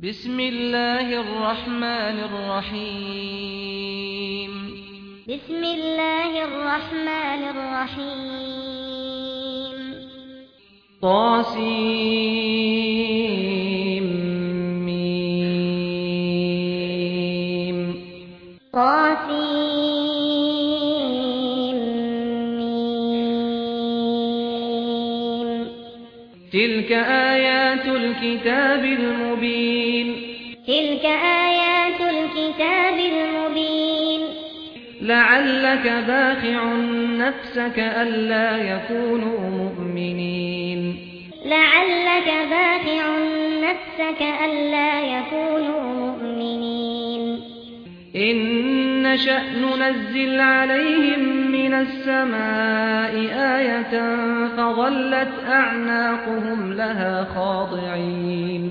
بسم الله الرحمن الرحيم بسم الله الرحمن الرحيم طاسيم ميم طاسيم ميم تلك آيات الكتاب المبين تلك آيات الكتاب المبين لعلك باخع نفسك ألا يكونوا مؤمنين لعلك باخع نفسك ألا يكونوا مؤمنين إن شأن نُنَزِّلُ عليهم من السماء آية فظلت أعناقهم لها خاضعين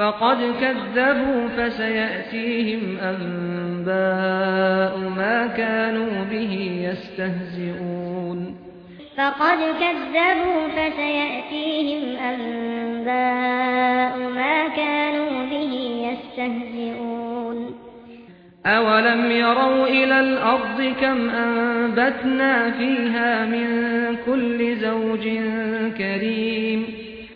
فقد كذبوا فسيأتيهم أنباء ما كانوا به يستهزئون. فقد كذبوا فسيأتيهم أنباء ما كانوا به يستهزئون. أولم يروا إلى الأرض كم أنبتنا فيها من كل زوج كريم.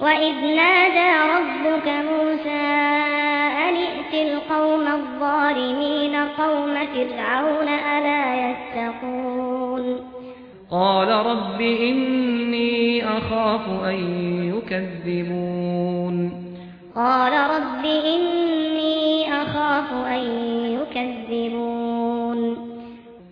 وَإِذْ نَادَى رَبُّكَ مُوسَىٰ أَنِ ائْتِ الْقَوْمَ الظَّالِمِينَ قَوْمَ فِرْعَوْنَ أَلَا يَتَّقُونَ قَالَ رَبِّ إِنِّي أَخَافُ أَن يُكَذِّبُونِ قَالَ رَبِّ إِنِّي أَخَافُ أَن يُكَذِّبُونِ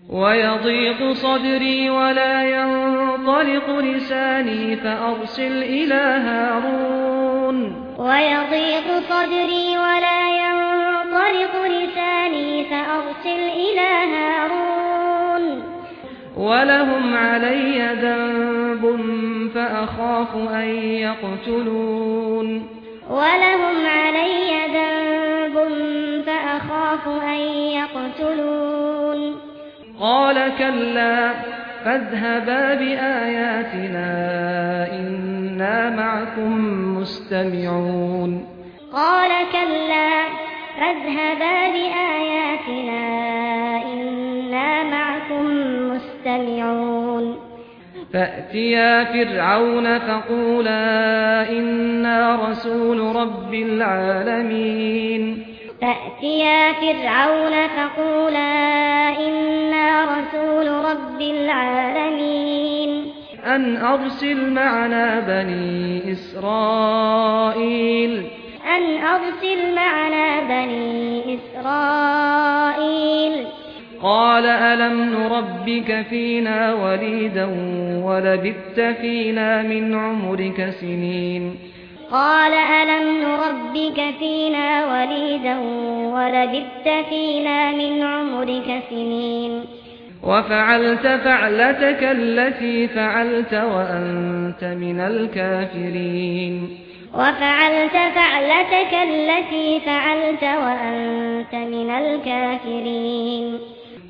وَيَضِيقُ صَدْرِي وَلَا يَنفَعُني ينطلق لساني فأرسل إلى هارون. ويضيق صدري ولا ينطلق لساني فأرسل إلى هارون. ولهم علي ذنب فأخاف أن يقتلون. ولهم علي ذنب فأخاف أن يقتلون. قال كلا فاذهبا بآياتنا إنا معكم مستمعون قال كلا فاذهبا بآياتنا إنا معكم مستمعون فأتيا فرعون فقولا إنا رسول رب العالمين فأتيا فرعون فقولا إنا رسول رب العالمين. أن أرسل معنا بني إسرائيل. أن أرسل معنا بني إسرائيل. قال ألم نربك فينا وليدا ولبت فينا من عمرك سنين. قال ألم نربك فينا وليدا ولبت فينا من عمرك سنين. وفعلت فعلتك التي فعلت وأنت من الكافرين. وفعلت فعلتك التي فعلت وأنت من الكافرين.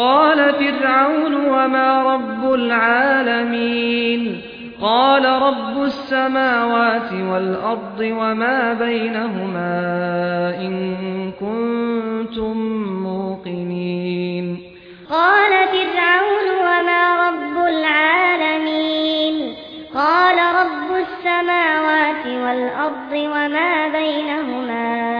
قال فرعون وما رب العالمين قال رب السماوات والأرض وما بينهما إن كنتم موقنين قال فرعون وما رب العالمين قال رب السماوات والأرض وما بينهما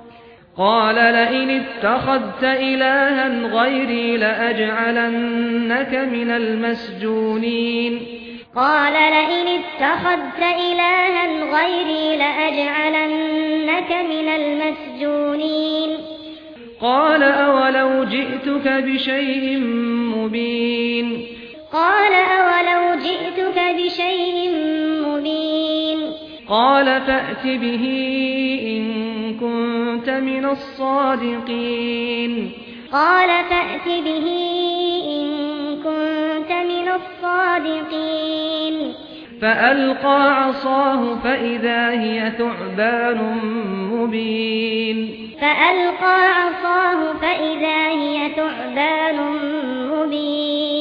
قال لئن اتخذت إلها غيري لأجعلنك من المسجونين. قال لئن اتخذت إلها غيري لأجعلنك من المسجونين. قال أولو جئتك بشيء مبين. قال أولو جئتك بشيء مبين. قال فأت به إن كنت من الصادقين. قال فأت به إن كنت من الصادقين. فألقى عصاه فإذا هي ثعبان مبين. فألقى عصاه فإذا هي ثعبان مبين.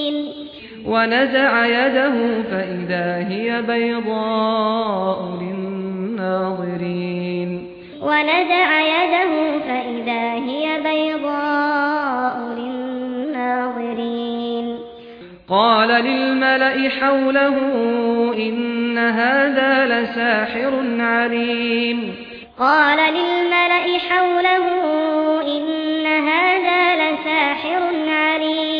ونزع يده فإذا هي بيضاء للناظرين. ونزع يده فإذا هي بيضاء للناظرين. قال للملأ حوله إن هذا لساحر عليم. قال للملأ حوله إن هذا لساحر عليم.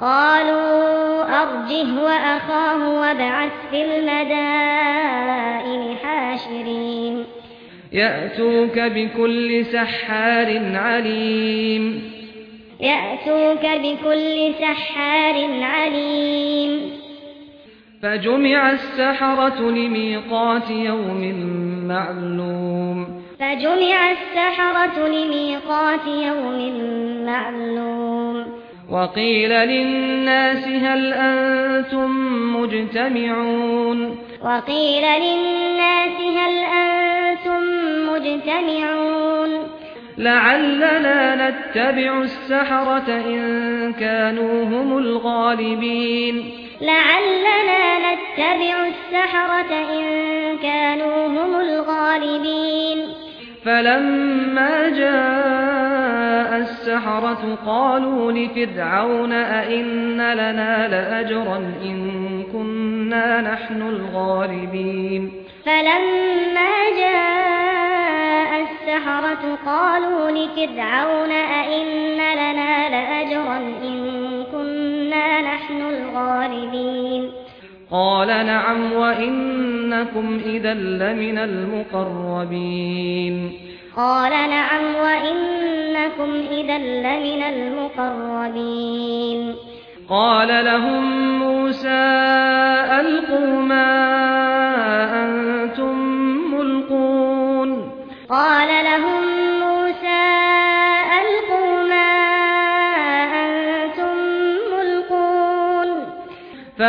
قالوا أرجه وأخاه وابعث في المدائن حاشرين. يأتوك بكل سحار عليم. يأتوك بكل سحار عليم. فجمع السحرة لميقات يوم معلوم. فجمع السحرة لميقات يوم معلوم. وقيل للناس هل أنتم مجتمعون؟ وقيل للناس هل أنتم مجتمعون؟ لعلنا نتبع السحرة إن كانوا هم الغالبين. لعلنا نتبع السحرة إن كانوا هم الغالبين. فلما جاء السحرة قالوا لفرعون أئن لنا لأجرا إن كنا نحن الغالبين فلما جاء السحرة قالوا لفرعون أئن لنا لأجرا إن كنا نحن الغالبين قال نعم وإنكم إذا لمن المقربين. قال نعم وإنكم إذا لمن المقربين. قال لهم موسى ألقوا ما أنتم ملقون. قال لهم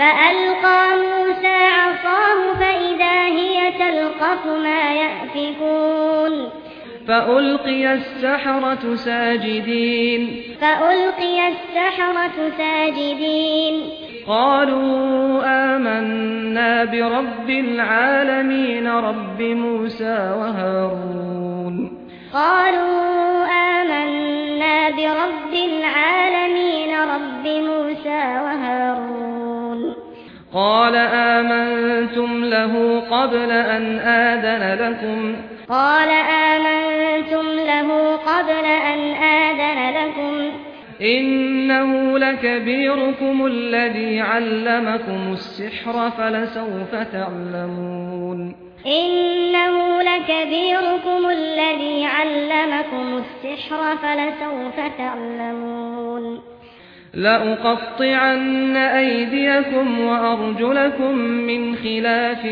فألقى موسى عصاه فإذا هي تلقف ما يأفكون. فألقي السحرة ساجدين. فألقي السحرة ساجدين. قالوا آمنا برب العالمين رب موسى وهارون. قالوا آمنا برب العالمين رب موسى وهارون. قال آمنتم له قبل أن آذن لكم. قال آمنتم له قبل أن آذن لكم. إنه لكبيركم الذي علمكم السحر فلسوف تعلمون. إنه لكبيركم الذي علمكم السحر فلسوف تعلمون. لأقطعن أيديكم وأرجلكم من خلاف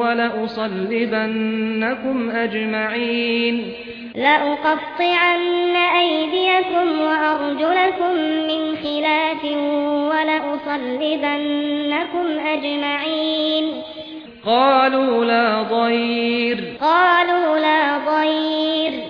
ولأصلبنكم أجمعين. لأقطعن أيديكم وأرجلكم من خلاف ولأصلبنكم أجمعين. قالوا لا ضير. قالوا لا ضير.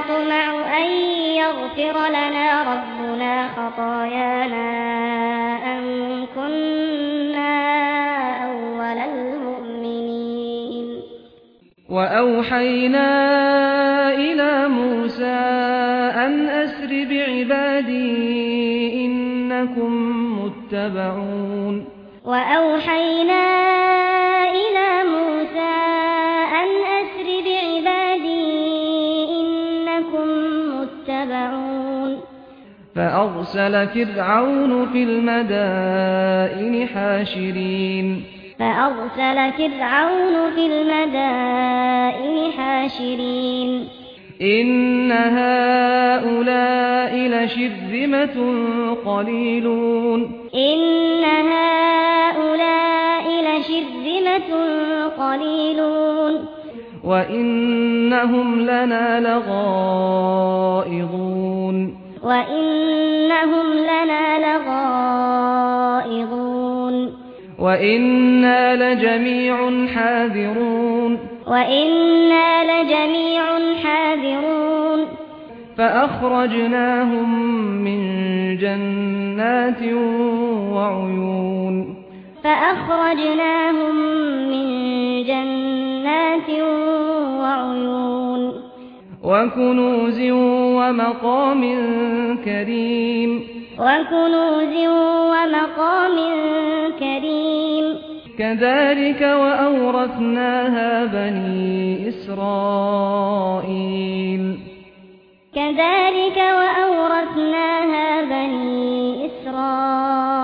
نطمع أن يغفر لنا ربنا خطايانا أن كنا أولى المؤمنين. وأوحينا إلى موسى أن أسر بعبادي إنكم متبعون. وأوحينا إِلَى فأرسل فرعون في المدائن حاشرين فأرسل فرعون في المدائن حاشرين إن هؤلاء لشرذمة قليلون إن هؤلاء لشرذمة قليلون وإنهم لنا لغائظون وَإِنَّهُمْ لَنَا لَغَائِظُونَ وَإِنَّا لَجَمِيعٌ حَاذِرُونَ وَإِنَّا لَجَمِيعٌ حَاذِرُونَ فَأَخْرَجْنَاهُمْ مِنْ جَنَّاتٍ وَعُيُونٍ فَأَخْرَجْنَاهُمْ مِنْ جَنَّاتٍ وَعُيُونٍ وكنوز ومقام كريم وكنوز ومقام كريم كذلك وأورثناها بني إسرائيل كذلك وأورثناها بني إسرائيل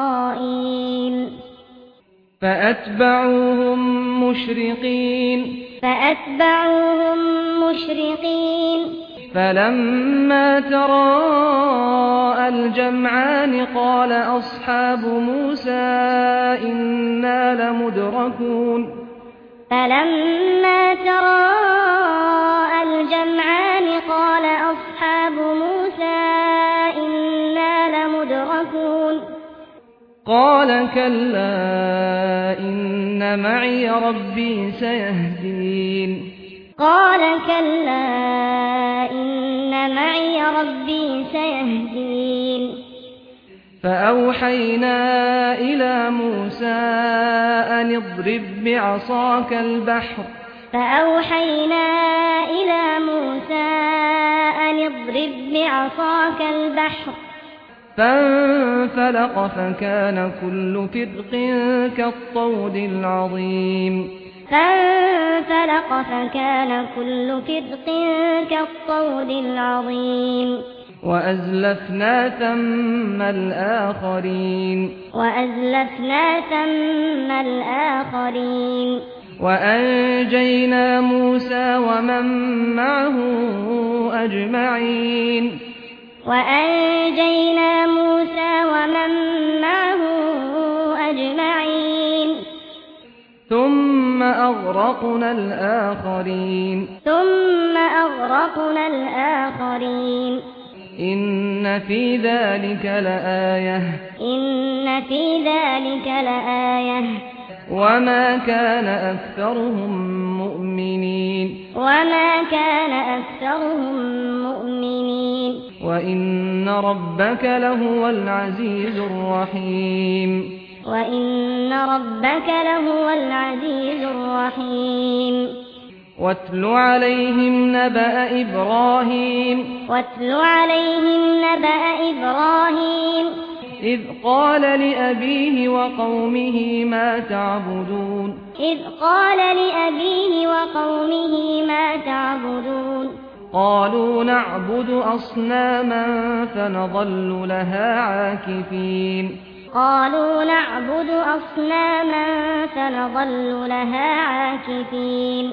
فأتبعوهم مشرقين فأتبعوهم مشرقين. فلما تَرَاءَ الجمعان قال أصحاب موسى إنا لمدركون. فلما تَرَاءَ الجمعان قال أصحاب موسى قال كلا إن معي ربي سيهدين. قال كلا إن معي ربي سيهدين. فأوحينا إلى موسى أن اضرب بعصاك البحر. فأوحينا إلى موسى أن اضرب بعصاك البحر. فانفلق فكان كل فرق كالطود العظيم. فانفلق فكان كل فرق كالطود العظيم. وأزلفنا ثم الآخرين. وأزلفنا ثم الآخرين. وأنجينا موسى ومن معه أجمعين. وأنجينا موسى ومن معه أجمعين. ثم أغرقنا الآخرين. ثم أغرقنا الآخرين. إن في ذلك لآية. إن في ذلك لآية. وما كان أكثرهم مؤمنين وما كان أكثرهم مؤمنين وإن ربك لهو العزيز الرحيم وإن ربك لهو العزيز الرحيم وَاتْلُ عَلَيْهِمْ نَبَأَ إِبْرَاهِيمَ وَاتْلُ عَلَيْهِمْ نَبَأَ إِبْرَاهِيمَ إذ قال لأبيه وقومه ما تعبدون إذ قال لأبيه وقومه ما تعبدون قالوا نعبد أصناما فنضل لها عاكفين قالوا نعبد أصناما فنضل لها عاكفين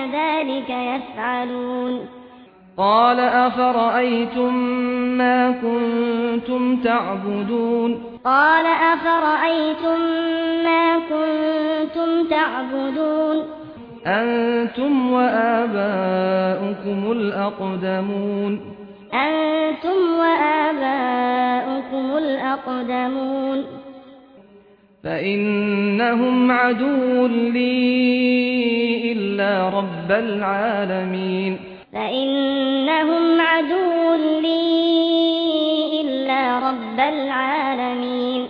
كذلك يفعلون. قال افرئيتم ما كنتم تعبدون؟ قال افرئيتم ما كنتم تعبدون؟ أنتم وآباؤكم الأقدمون. أنتم وآباؤكم الأقدمون. فإنهم عدو لي إلا رب العالمين فإنهم عدو لي إلا رب العالمين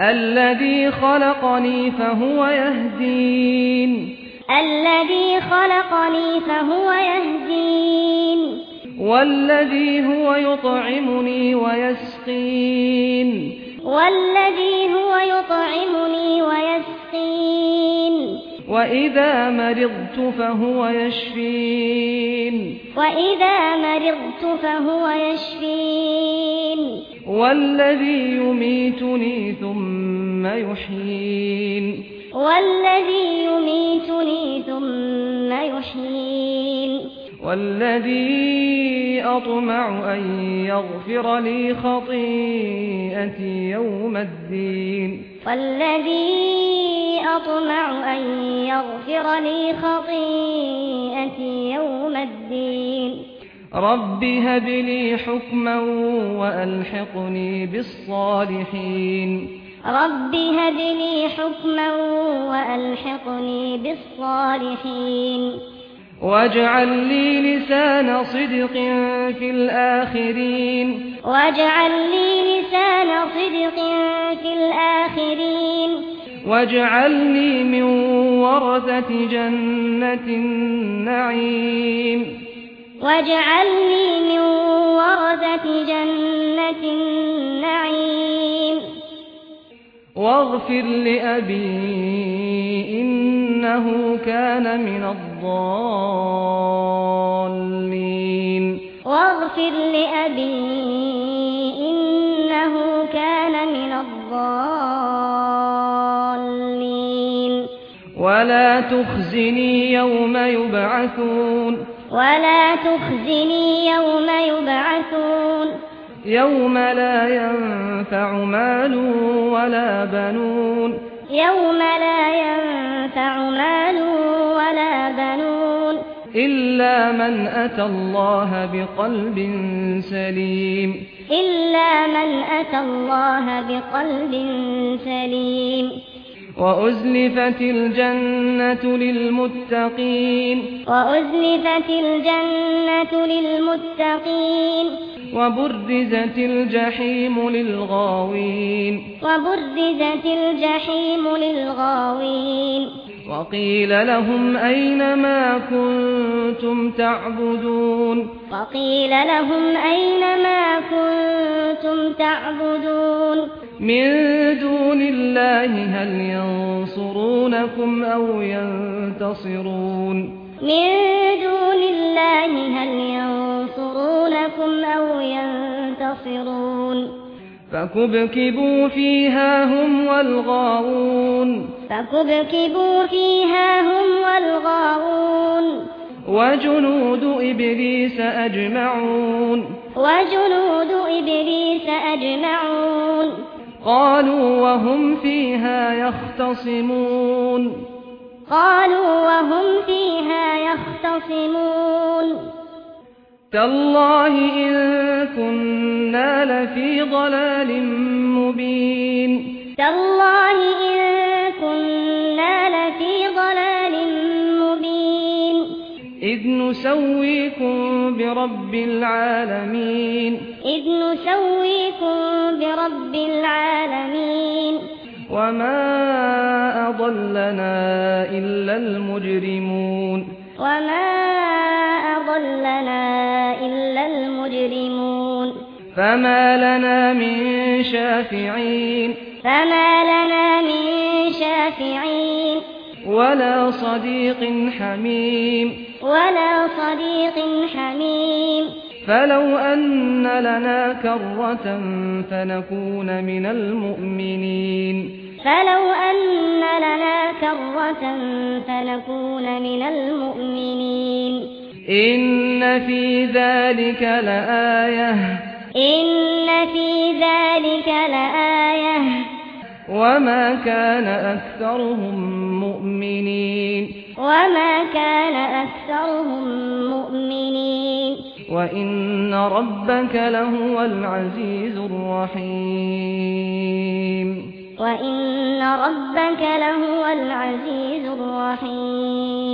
الذي خلقني فهو يهدين الذي خلقني فهو يهدين والذي هو يطعمني ويسقين والذي هو يطعمني ويسقين. وإذا مرضت فهو يشفين. وإذا مرضت فهو يشفين. والذي يميتني ثم يحيين. والذي يميتني ثم يحيين. والذي أطمع أن يغفر لي خطيئتي يوم الدين. والذي أطمع أن يغفر لي خطيئتي يوم الدين. رب هب لي حكما وألحقني بالصالحين. رب هب لي حكما وألحقني بالصالحين. واجعل لي لسانا صدقا في الآخرين. واجعل لي لسانا صدقا في الآخرين. واجعل لي من ورثة جنة النعيم. واجعل لي من ورثة جنة النعيم. واغفر لأبي إنه كان من الضالين. واغفر لأبي إنه كان من الضالين. ولا تخزني يوم يبعثون. ولا تخزني يوم يبعثون. يوم لا ينفع مال ولا بنون يوم لا ينفع مال ولا بنون إلا من أتى الله بقلب سليم إلا من أتى الله بقلب سليم وأزلفت الجنة للمتقين وأزلفت الجنة للمتقين وبرزت الجحيم للغاوين وبرزت الجحيم للغاوين وقيل لهم أين ما كنتم تعبدون؟ وقيل لهم أين ما كنتم تعبدون؟ من دون الله هل ينصرونكم أو ينتصرون؟ من دون الله هل ينصرونكم أو ينتصرون؟ فكبكبوا فيها هم والغاوون فكبكبوا فيها هم والغاوون وجنود ابليس اجمعون وجنود ابليس اجمعون قالوا وهم فيها يختصمون قالوا وهم فيها يختصمون تالله إن كنا لفي ضلال مبين تالله إن كنا لفي ضلال مبين إذ نسويكم برب العالمين إذ نسويكم برب العالمين وما أضلنا إلا المجرمون. وما أضلنا فما لنا من شافعين فما لنا من شافعين ولا صديق حميم ولا صديق حميم فلو ان لنا كره فنكون من المؤمنين فلو ان لنا كره فنكون من المؤمنين ان في ذلك لايه إن في ذلك لآية. وما كان أكثرهم مؤمنين. وما كان أكثرهم مؤمنين. وإن ربك لهو العزيز الرحيم. وإن ربك لهو العزيز الرحيم.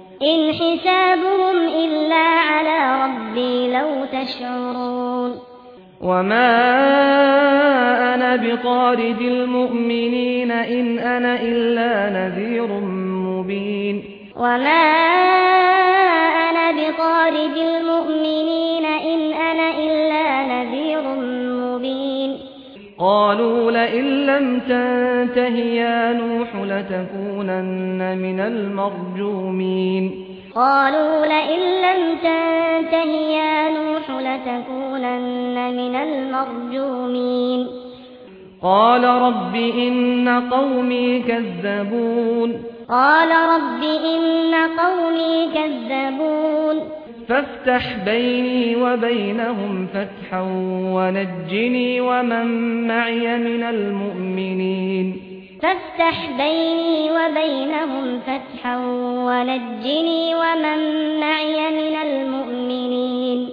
إن حسابهم إلا على ربي لو تشعرون وما أنا بطارد المؤمنين إن أنا إلا نذير مبين وما أنا بطارد المؤمنين إن أنا إلا نذير مبين قالوا لئن لم تنته يا نوح لتكونن من المرجومين. قالوا لئن لم تنته يا نوح لتكونن من المرجومين. قال رب إن قومي كذبون. قال رب إن قومي كذبون. فافتح بيني وبينهم فتحا ونجني ومن معي من المؤمنين. فافتح بيني وبينهم فتحا ونجني ومن معي من المؤمنين.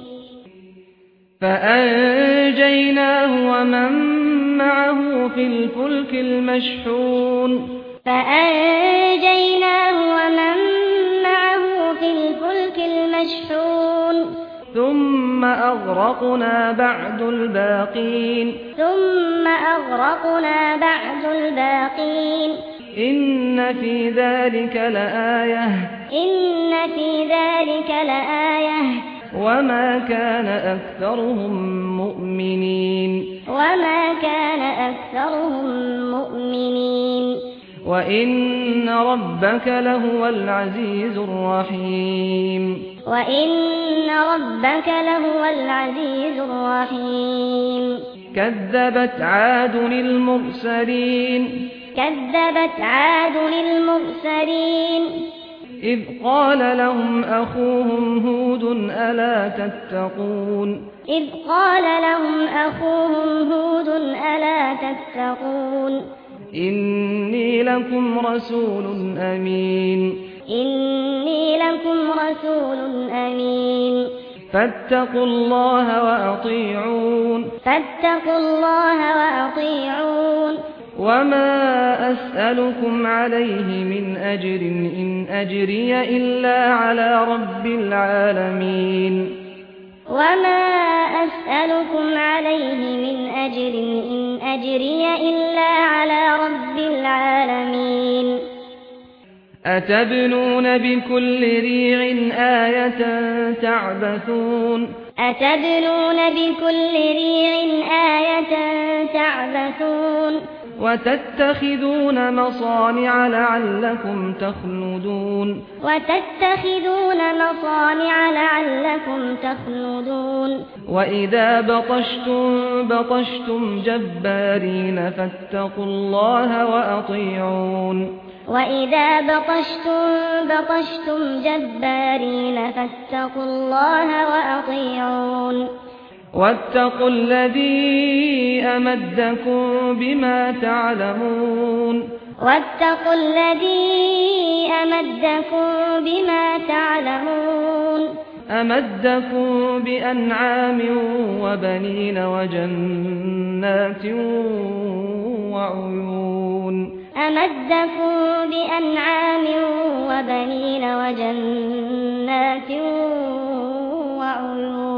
فأنجيناه ومن معه في الفلك المشحون. فأنجيناه ومن في الفلك المشحون. ثم أغرقنا بعد الباقين. ثم أغرقنا بعد الباقين. إن في ذلك لآية. إن في ذلك لآية. وما كان أكثرهم مؤمنين. وما كان أكثرهم مؤمنين. وَإِنَّ رَبَّكَ لَهُوَ الْعَزِيزُ الرَّحِيمُ وَإِنَّ رَبَّكَ لَهُوَ الْعَزِيزُ الرَّحِيمُ كَذَّبَتْ عَادٌ الْمُبْصِرِينَ كَذَّبَتْ عَادٌ الْمُبْصِرِينَ إِذْ قَالَ لَهُمْ أَخُوهُمْ هُودٌ أَلَا تَتَّقُونَ إِذْ قَالَ لَهُمْ أَخُوهُمْ هُودٌ أَلَا تَتَّقُونَ إني لكم رسول أمين. إني لكم رسول أمين. فاتقوا الله وأطيعون. فاتقوا الله وأطيعون. وما أسألكم عليه من أجر إن أجري إلا على رب العالمين. وما أسألكم عليه من أجر إن أجري إلا على رب العالمين أتبنون بكل ريع آية تعبثون أتبنون بكل ريع آية تعبثون وتتخذون مصانع لعلكم تخلدون وتتخذون مصانع لعلكم تخلدون واذا بطشتم بطشتم جبارين فاتقوا الله واطيعون واذا بطشتم بطشتم جبارين فاتقوا الله واطيعون واتقوا الذي أمدكم بما تعلمون. واتقوا الذي أمدكم بما تعلمون. أمدكم بأنعام وبنين وجنات وعيون. أمدكم بأنعام وبنين وجنات وعيون.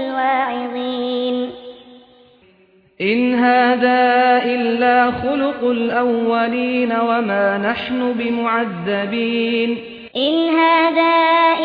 هذا إلا خلق الأولين وما نحن بمعذبين إن هذا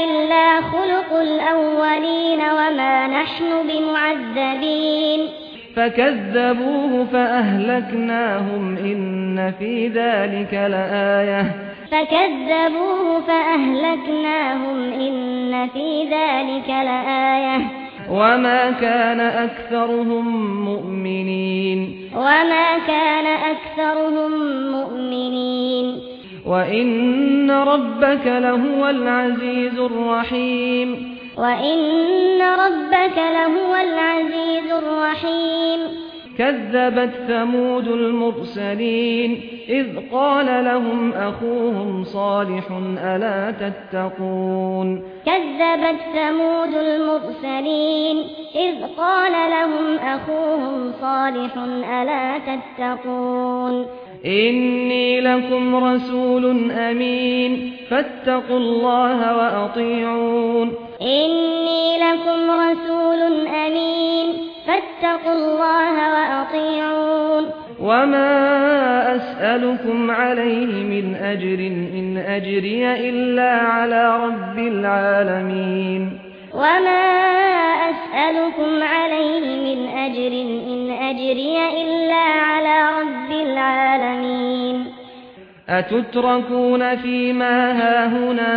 إلا خلق الأولين وما نحن بمعذبين فكذبوه فأهلكناهم إن في ذلك لآية فكذبوه فأهلكناهم إن في ذلك لآية وما كان اكثرهم مؤمنين وما كان اكثرهم مؤمنين وان ربك له العزيز الرحيم وان ربك له العزيز الرحيم كذبت ثمود المرسلين إذ قال لهم أخوهم صالح ألا تتقون كذبت ثمود المرسلين إذ قال لهم أخوهم صالح ألا تتقون إني لكم رسول أمين. فاتقوا الله وأطيعون. إني لكم رسول أمين. فاتقوا الله وأطيعون. وما أسألكم عليه من أجر إن أجري إلا على رب العالمين. وما أسألكم عليه من أجر إن أجري إلا العالمين. أتتركون فيما هاهنا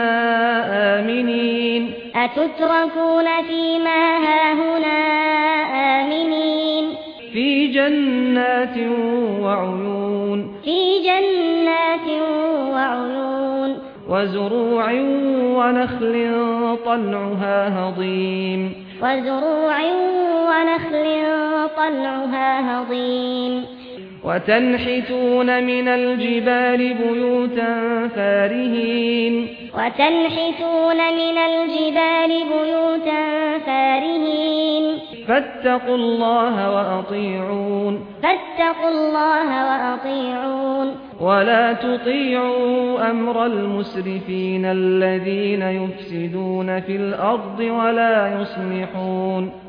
آمنين؟ أتتركون فيما هاهنا آمنين؟ في جنات وعيون. في جنات وعيون. وزروع ونخل طلعها هضيم. وزروع ونخل طلعها هضيم. وتنحتون من الجبال بيوتا فارهين. وتنحتون من الجبال بيوتا فارهين. فاتقوا الله وأطيعون. فاتقوا الله وأطيعون. ولا تطيعوا أمر المسرفين الذين يفسدون في الأرض ولا يصلحون.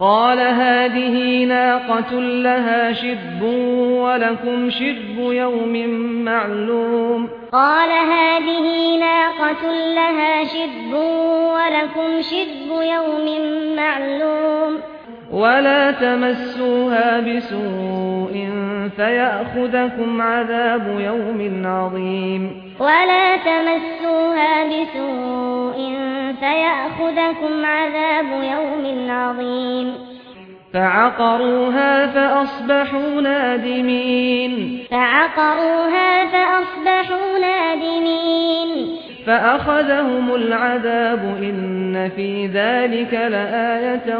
قال هذه ناقة لها شرب ولكم شرب يوم معلوم. قال هذه ناقة لها شرب ولكم شرب يوم معلوم. ولا تمسوها بسوء فيأخذكم عذاب يوم عظيم ولا تمسوها بسوء فيأخذكم عذاب يوم عظيم فعقروها فأصبحوا نادمين فعقروها فأصبحوا نادمين فأخذهم العذاب إن في ذلك لآية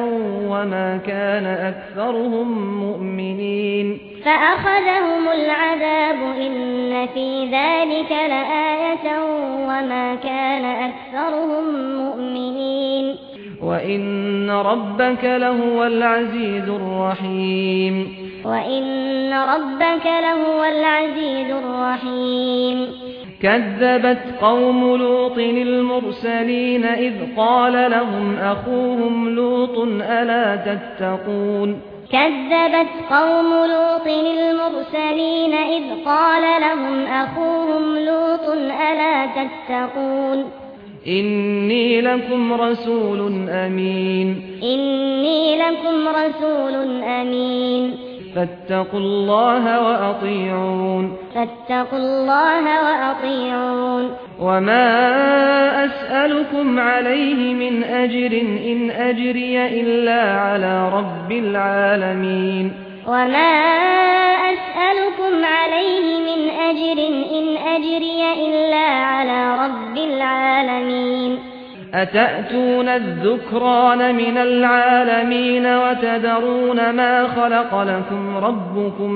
وما كان أكثرهم مؤمنين فأخذهم العذاب إن في ذلك لآية وما كان أكثرهم مؤمنين وإن ربك لهو العزيز الرحيم وإن ربك لهو العزيز الرحيم كذبت قوم لوط المرسلين إذ قال لهم أخوهم لوط ألا تتقون كذبت قوم لوط المرسلين إذ قال لهم أخوهم لوط ألا تتقون إني لكم رسول أمين إني لكم رسول أمين فاتقوا الله وأطيعون. فاتقوا الله وأطيعون. وما أسألكم عليه من أجر إن أجري إلا على رب العالمين. وما أسألكم عليه من أجر إن أجري إلا على رب العالمين. أتأتون الذكران من العالمين وتذرون ما خلق لكم ربكم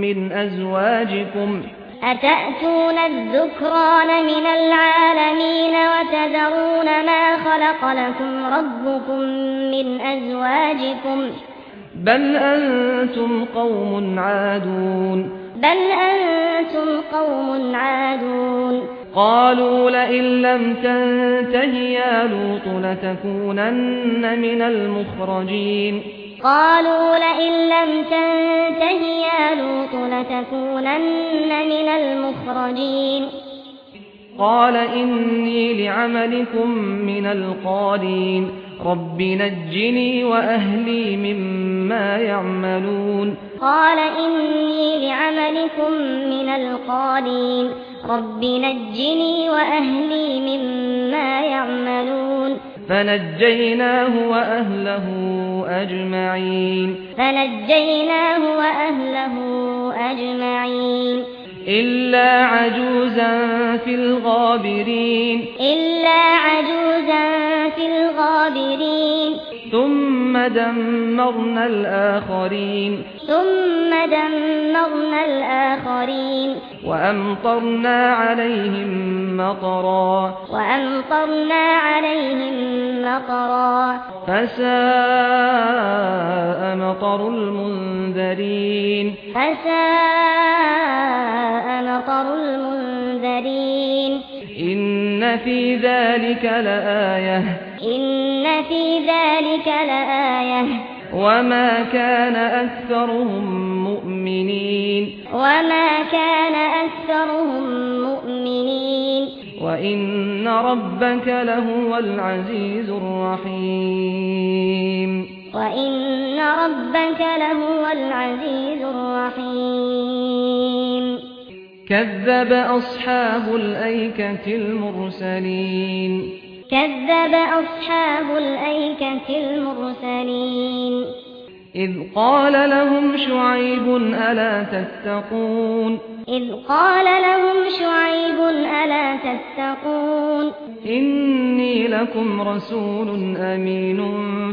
من أزواجكم أتأتون الذكران من العالمين وتذرون ما خلق لكم ربكم من أزواجكم بل أنتم قوم عادون بل أنتم قوم عادون قالوا لئن لم تنته يا لوط لتكونن من المخرجين. قالوا لئن لم تنته يا لوط لتكونن من المخرجين. قال إني لعملكم من القادين. رب نجني وأهلي مما يعملون. قال إني لعملكم من القادين. رب نجني وأهلي مما يعملون. فنجيناه وأهله أجمعين. فنجيناه وأهله أجمعين. إلا عجوزا في الغابرين. إلا عجوزا في الغابرين. ثم دمرنا الآخرين. ثم دمرنا الآخرين. وأمطرنا عليهم مطرا. وأمطرنا عليهم مطرا. فساء مطر المنذرين. فساء مطر المنذرين. ان في ذلك لآية ان في ذلك لآية وما كان اكثرهم مؤمنين وما كان اكثرهم مؤمنين وان ربك لهو العزيز الرحيم وان ربك لهو العزيز الرحيم كذب أصحاب الأيكة المرسلين. كذب أصحاب الأيكة المرسلين. إذ قال لهم شعيب ألا تتقون؟ إذ قال لهم شعيب ألا تتقون؟ إني لكم رسول أمين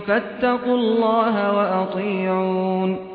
فاتقوا الله وأطيعون.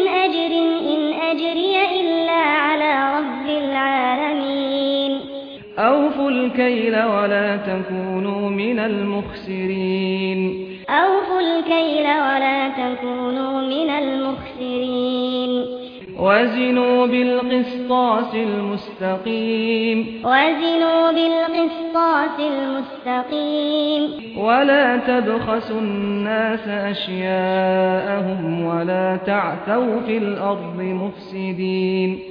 الكيل ولا تكونوا من المخسرين. أوفوا الكيل ولا تكونوا من المخسرين. وزنوا بالقسطاس المستقيم. وزنوا بالقسطاس المستقيم. ولا تبخسوا الناس أشياءهم ولا تعثوا في الأرض مفسدين.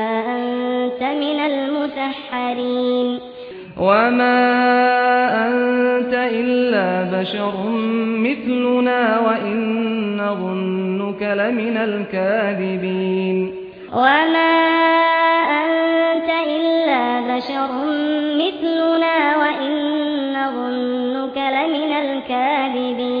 من المتحرين وما أنت إلا بشر مثلنا وإن نظنك لمن الكاذبين. وما أنت إلا بشر مثلنا وإن نظنك لمن الكاذبين.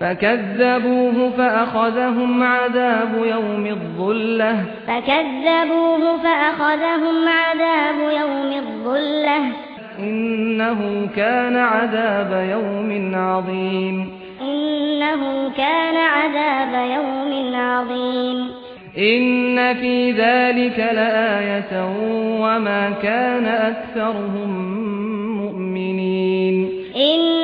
فكذبوه فأخذهم عذاب يوم الظلة فكذبوه فأخذهم عذاب يوم الظلة إنه كان عذاب يوم عظيم إنه كان عذاب يوم عظيم إن في ذلك لآية وما كان أكثرهم مؤمنين إن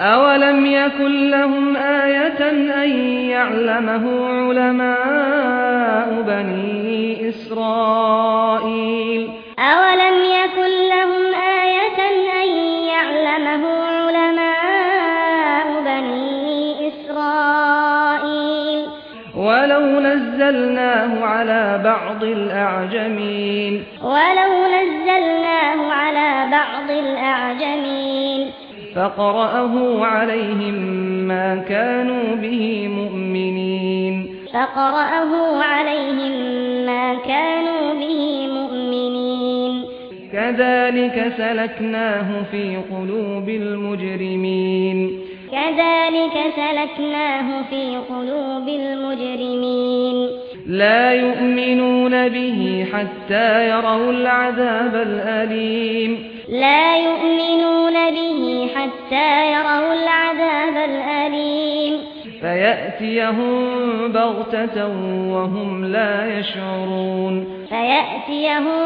أولم يكن لهم آية أن يعلمه علماء بني إسرائيل أولم يكن لهم آية أن يعلمه علماء بني إسرائيل ولو نزلناه على بعض الأعجمين ولو نزلناه على فقرأه عليهم ما كانوا به مؤمنين. فقرأه عليهم ما كانوا به مؤمنين. كذلك سلكناه في قلوب المجرمين. كذلك سلكناه في قلوب المجرمين. لا يؤمنون به حتى يروا العذاب الأليم. لا يؤمنون به حتى يروا العذاب الأليم. فيأتيهم بغتة وهم لا يشعرون. فيأتيهم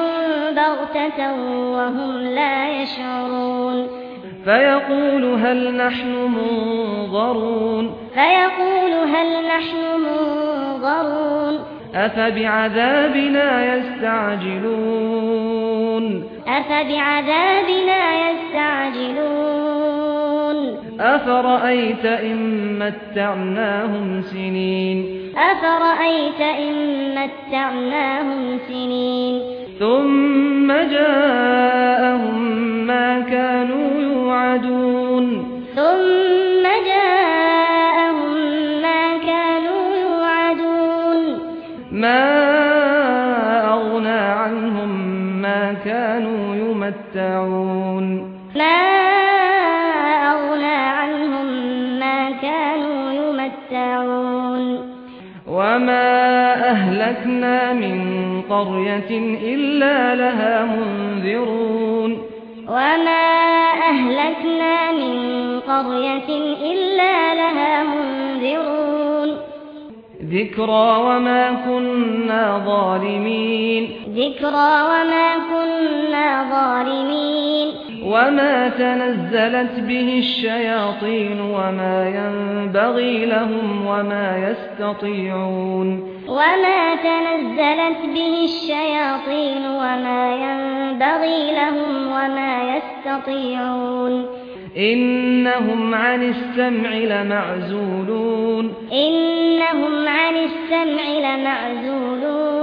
بغتة وهم لا يشعرون. فيقول هل نحن منظرون. فيقول هل نحن منظرون. يُنظَرُونَ أَفَبِعَذَابِنَا يَسْتَعْجِلُونَ أَفَبِعَذَابِنَا يَسْتَعْجِلُونَ. أَفَرَأَيْتَ إِن مَّتَّعْنَاهُمْ سِنِينَ أَفَرَأَيْتَ إِن مَّتَّعْنَاهُمْ سِنِينَ ثُمَّ جَاءَهُم مَّا كَانُوا يُوعَدُونَ ثُمَّ يمتعون لا أغنى عنهم ما كانوا يمتعون. وما أهلكنا من قرية إلا لها منذرون. وما أهلكنا من قرية إلا لها منذرون. ذكرى وما كنا ظالمين. ذكرى وما كنا كنا ظالمين. وما تنزلت به الشياطين وما ينبغي لهم وما يستطيعون. وما تنزلت به الشياطين وما ينبغي لهم وما يستطيعون. انهم عن السمع لمعزولون. انهم عن السمع لمعزولون.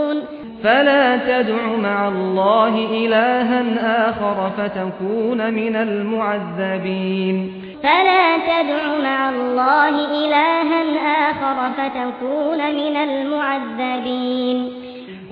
فلا تدع مع الله إلها آخر فتكون من المعذبين. فلا تدع مع الله إلها آخر فتكون من المعذبين.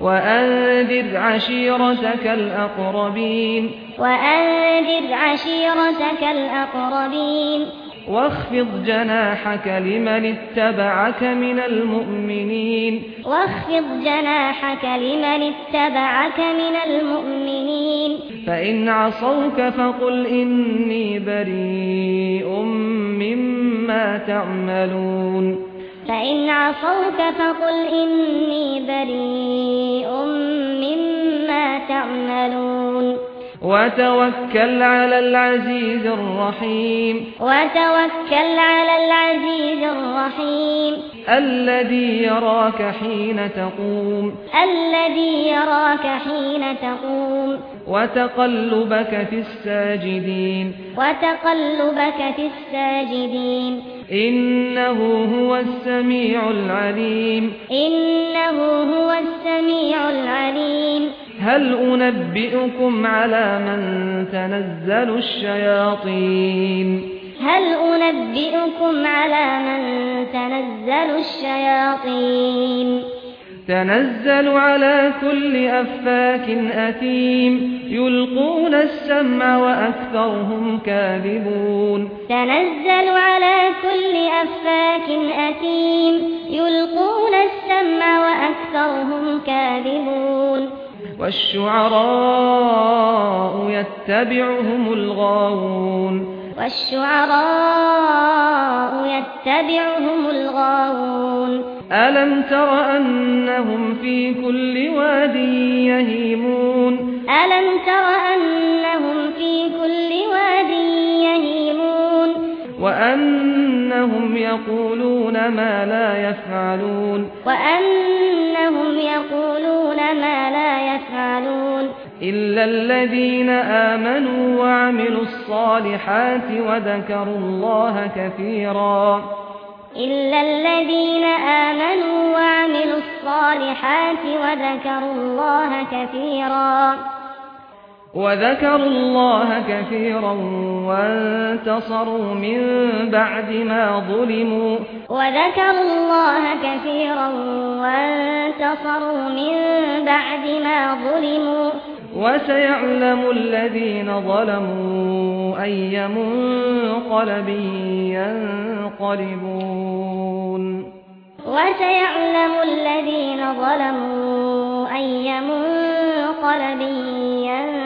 وأنذر عشيرتك الأقربين. وأنذر عشيرتك الأقربين. واخفض جناحك لمن اتبعك من المؤمنين. واخفض جناحك لمن اتبعك من المؤمنين. فإن عصوك فقل إني بريء مما تعملون. فإن عصوك فقل إني بريء مما تعملون. وتوكل على العزيز الرحيم. وتوكل على العزيز الرحيم. الذي يراك حين تقوم. الذي يراك حين تقوم. وتقلبك في الساجدين. وتقلبك في الساجدين. إنه هو السميع العليم. إنه هو السميع العليم. هل أنبئكم على من تنزل الشياطين؟ هل أنبئكم على من تنزل الشياطين؟ تنزل على كل أفاك أثيم يلقون السمع وأكثرهم كاذبون. تنزل على كل أفاك أثيم يلقون السمع وأكثرهم كاذبون. والشعراء يتبعهم الغاوون. والشعراء يتبعهم الغاوون. ألم تر أنهم في كل واد يهيمون؟ ألم تر أنهم في كل واد يهيمون؟ وأن وأنهم يقولون ما لا يفعلون وأنهم يقولون ما لا يفعلون إلا الذين آمنوا وعملوا الصالحات وذكروا الله كثيرا إلا الذين آمنوا وعملوا الصالحات وذكروا الله كثيرا وذكروا الله كثيرا وانتصروا من بعد ما ظلموا وذكروا الله كثيرا وانتصروا من بعد ما ظلموا وسيعلم الذين ظلموا اي منقلب ينقلبون وسيعلم الذين ظلموا اي منقلب ينقلبون